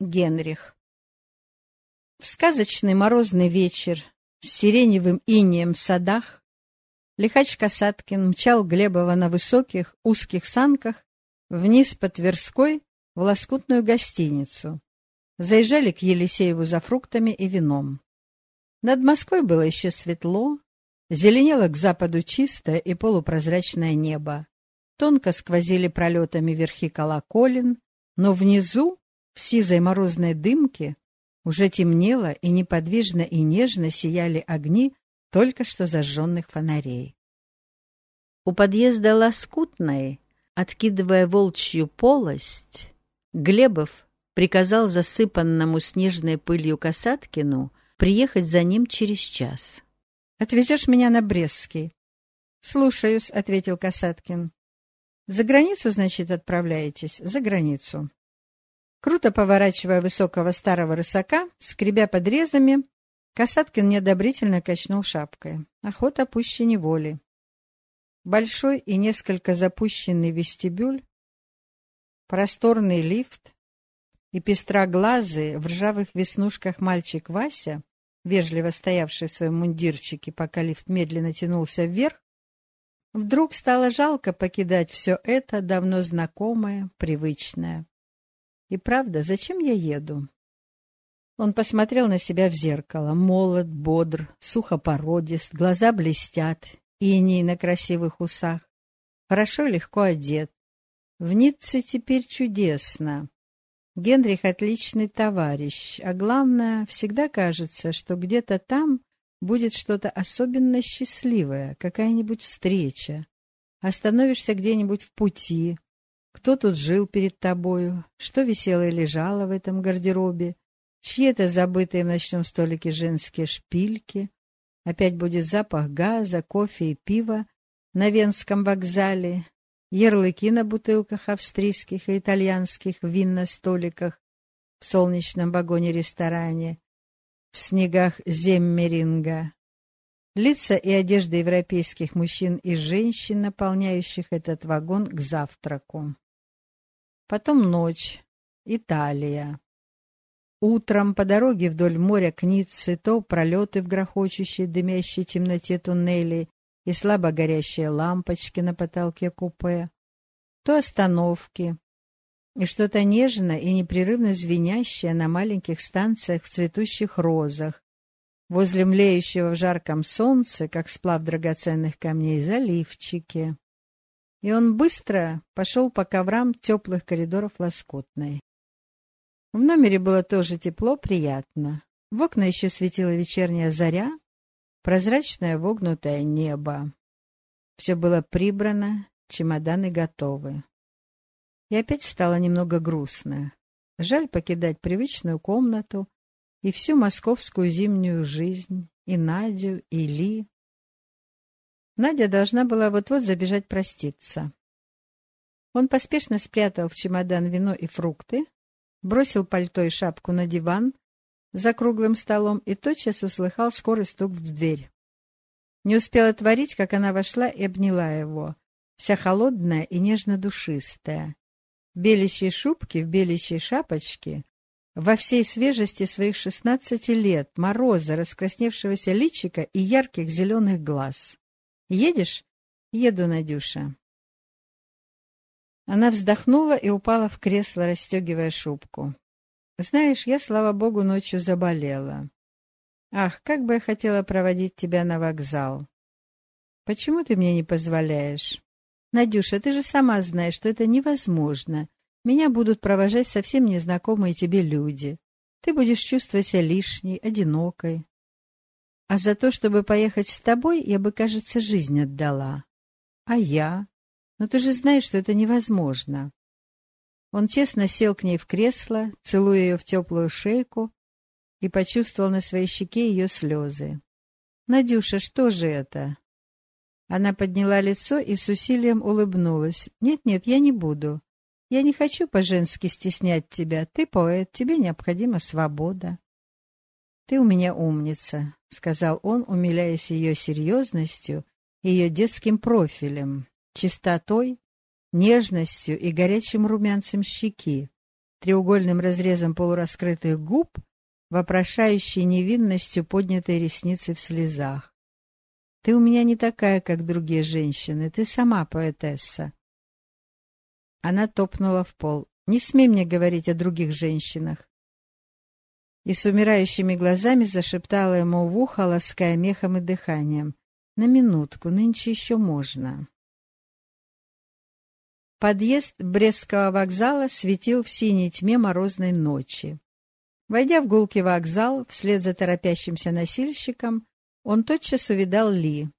Генрих В сказочный морозный вечер с сиреневым инеем в садах Лихач Касаткин мчал Глебова на высоких, узких санках вниз по Тверской в лоскутную гостиницу. Заезжали к Елисееву за фруктами и вином. Над Москвой было еще светло, зеленело к западу чистое и полупрозрачное небо. Тонко сквозили пролетами верхи колоколен, но внизу, в сизой морозной дымке, уже темнело и неподвижно и нежно сияли огни только что зажженных фонарей. У подъезда Лоскутной, откидывая волчью полость, Глебов приказал засыпанному снежной пылью Касаткину приехать за ним через час. «Отвезешь меня на Брестский?» «Слушаюсь», — ответил Касаткин. «За границу, значит, отправляетесь?» «За границу». Круто поворачивая высокого старого рысака, скребя подрезами, Касаткин неодобрительно качнул шапкой. Охота пуще неволи. Большой и несколько запущенный вестибюль, просторный лифт и пестроглазый в ржавых веснушках мальчик Вася, вежливо стоявший в своем мундирчике, пока лифт медленно тянулся вверх, вдруг стало жалко покидать все это давно знакомое, привычное. И правда, зачем я еду? Он посмотрел на себя в зеркало. Молод, бодр, сухопородист, глаза блестят, иней на красивых усах. Хорошо, легко одет. В Ницце теперь чудесно. Генрих отличный товарищ, а главное, всегда кажется, что где-то там будет что-то особенно счастливое, какая-нибудь встреча. Остановишься где-нибудь в пути. Кто тут жил перед тобою? Что висело и лежало в этом гардеробе? чьи-то забытые в ночном столике женские шпильки, опять будет запах газа, кофе и пива на Венском вокзале, ярлыки на бутылках австрийских и итальянских вин на столиках в солнечном вагоне-ресторане, в снегах Земмеринга, лица и одежда европейских мужчин и женщин, наполняющих этот вагон к завтраку. Потом ночь, Италия. Утром по дороге вдоль моря к Ницце то пролеты в грохочущей дымящей темноте туннелей и слабо горящие лампочки на потолке купе, то остановки, и что-то нежное и непрерывно звенящее на маленьких станциях в цветущих розах, возле млеющего в жарком солнце, как сплав драгоценных камней, заливчики. И он быстро пошел по коврам теплых коридоров Лоскутной. В номере было тоже тепло, приятно. В окна еще светила вечерняя заря, прозрачное вогнутое небо. Все было прибрано, чемоданы готовы. И опять стало немного грустно. Жаль покидать привычную комнату и всю московскую зимнюю жизнь, и Надю, и Ли. Надя должна была вот-вот забежать проститься. Он поспешно спрятал в чемодан вино и фрукты, бросил пальто и шапку на диван за круглым столом и тотчас услыхал скорый стук в дверь. Не успел отворить, как она вошла и обняла его, вся холодная и нежно-душистая. В белящей шубке, в белящей шапочке, во всей свежести своих шестнадцати лет, мороза, раскрасневшегося личика и ярких зеленых глаз. «Едешь?» «Еду, Надюша». Она вздохнула и упала в кресло, расстегивая шубку. «Знаешь, я, слава богу, ночью заболела. Ах, как бы я хотела проводить тебя на вокзал. Почему ты мне не позволяешь? Надюша, ты же сама знаешь, что это невозможно. Меня будут провожать совсем незнакомые тебе люди. Ты будешь чувствовать себя лишней, одинокой. А за то, чтобы поехать с тобой, я бы, кажется, жизнь отдала. А я? Но ты же знаешь, что это невозможно. Он честно сел к ней в кресло, целуя ее в теплую шейку, и почувствовал на своей щеке ее слезы. «Надюша, что же это?» Она подняла лицо и с усилием улыбнулась. «Нет-нет, я не буду. Я не хочу по-женски стеснять тебя. Ты поэт, тебе необходима свобода». «Ты у меня умница», — сказал он, умиляясь ее серьезностью ее детским профилем чистотой, нежностью и горячим румянцем щеки. треугольным разрезом полураскрытых губ, вопрошающей невинностью поднятой ресницы в слезах. «Ты у меня не такая, как другие женщины, ты сама поэтесса». Она топнула в пол. «Не смей мне говорить о других женщинах». И с умирающими глазами зашептала ему в ухо, лаская мехом и дыханием. «На минутку, нынче еще можно». Подъезд Брестского вокзала светил в синей тьме морозной ночи. Войдя в гулкий вокзал, вслед за торопящимся носильщиком, он тотчас увидал Ли.